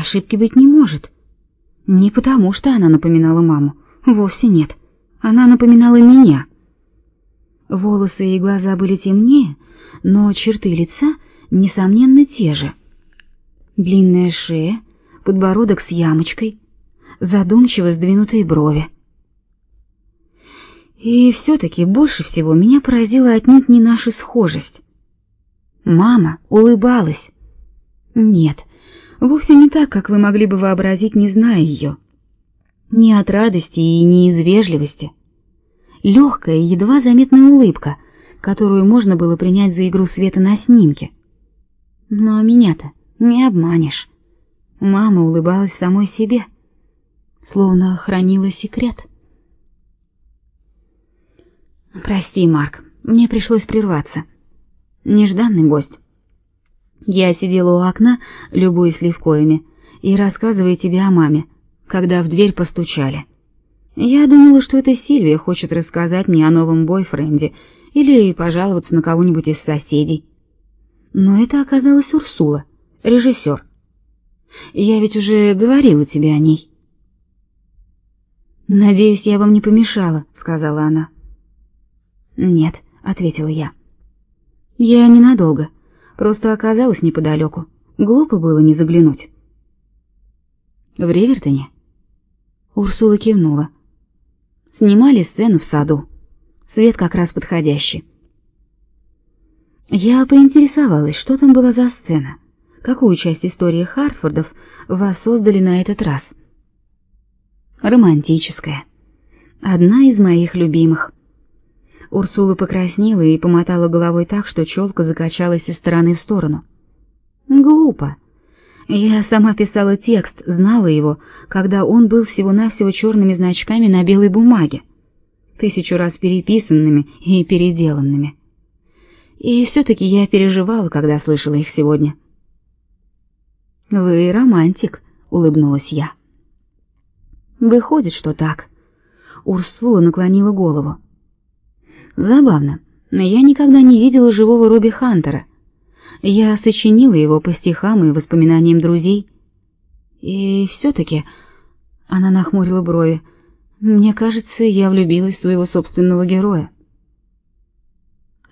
Ошибки быть не может. Не потому, что она напоминала маму. Вовсе нет. Она напоминала меня. Волосы и глаза были темнее, но черты лица несомненно те же. Длинная шея, подбородок с ямочкой, задумчиво сдвинутые брови. И все-таки больше всего меня поразила отнюдь не наша схожесть. Мама улыбалась. Нет, вовсе не так, как вы могли бы вообразить, не зная ее. Не от радости и не из вежливости. Легкая, едва заметная улыбка, которую можно было принять за игру света на снимке. Но меня-то не обманешь. Мама улыбалась самой себе, словно хранила секрет. Прости, Марк, мне пришлось прерваться. Нежданный гость. Я сидела у окна, любуясь сливкоями, и рассказывая тебе о маме, когда в дверь постучали. Я думала, что это Сильвия хочет рассказать мне о новом бойфренде или пожаловаться на кого-нибудь из соседей. Но это оказалась Урсула, режиссер. Я ведь уже говорила тебе о ней. Надеюсь, я вам не помешала, сказала она. Нет, ответила я. Я ненадолго, просто оказалась неподалеку. Глупо было не заглянуть. В Ривертоне? Урсула кивнула. Снимали сцену в саду. Свет как раз подходящий. Я поинтересовалась, что там была за сцена. Какую часть истории Хартфордов вас создали на этот раз? Романтическая. Одна из моих любимых. Урсула покраснела и помотала головой так, что челка закачалась из стороны в сторону. Глупо. Я сама писала текст, знала его, когда он был всего-навсего черными значками на белой бумаге, тысячу раз переписанными и переделанными. И все-таки я переживала, когда слышала их сегодня. «Вы романтик», — улыбнулась я. «Выходит, что так». Урсула наклонила голову. Забавно, но я никогда не видела живого Робби Хантера. Я сочинила его по стихам и воспоминаниям друзей. И все-таки... Она нахмурила брови. Мне кажется, я влюбилась в своего собственного героя.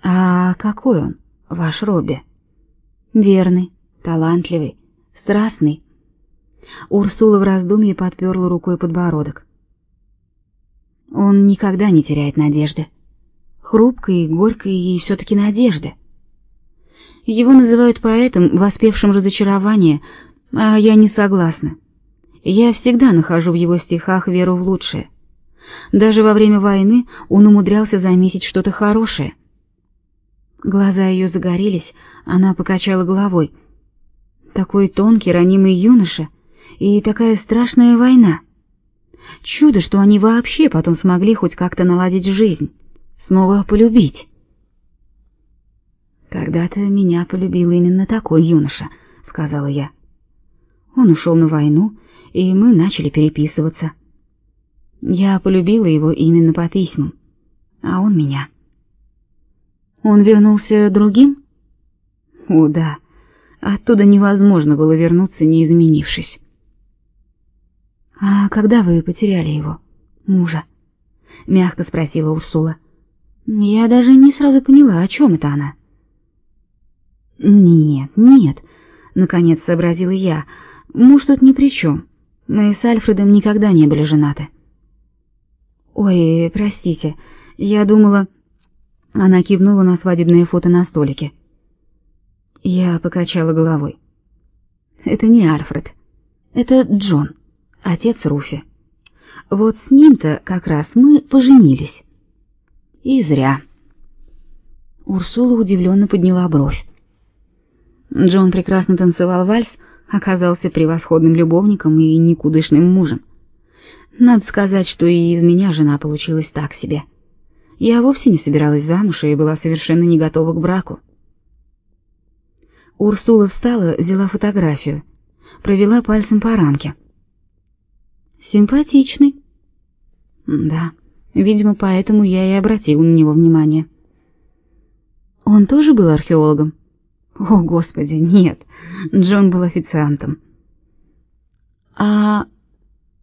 А какой он, ваш Робби? Верный, талантливый, страстный. Урсула в раздумье подперла рукой подбородок. Он никогда не теряет надежды хрупкой, горькой и все-таки надежды. Его называют поэтом, воспевшим разочарование, а я не согласна. Я всегда нахожу в его стихах веру в лучшее. Даже во время войны он умудрялся заметить что-то хорошее. Глаза ее загорелись, она покачала головой. Такой тонкий, ранимый юноша и такая страшная война. Чудо, что они вообще потом смогли хоть как-то наладить жизнь снова полюбить. Когда-то меня полюбил именно такой юноша, сказала я. Он ушел на войну, и мы начали переписываться. Я полюбила его именно по письмам, а он меня. Он вернулся другим? О, да. Оттуда невозможно было вернуться, не изменившись. А когда вы потеряли его, мужа? мягко спросила Урсула. Я даже не сразу поняла, о чем это она. Нет, нет, наконец сообразила я. Муж тут ни при чем. Мы с Альфредом никогда не были женаты. Ой, простите. Я думала, она кивнула на свадебное фото на столике. Я покачала головой. Это не Альфред. Это Джон, отец Руфи. Вот с ним-то как раз мы поженились. И зря. Урсула удивленно подняла бровь. Джон прекрасно танцевал вальс, оказался превосходным любовником и никудышным мужем. Надо сказать, что и из меня жена получилась так себе. Я вовсе не собиралась замуж и была совершенно не готова к браку. Урсула встала, взяла фотографию, провела пальцем по рамке. Симпатичный. Да. Видимо, поэтому я и обратил на него внимание. Он тоже был археологом? О, господи, нет. Джон был официантом. А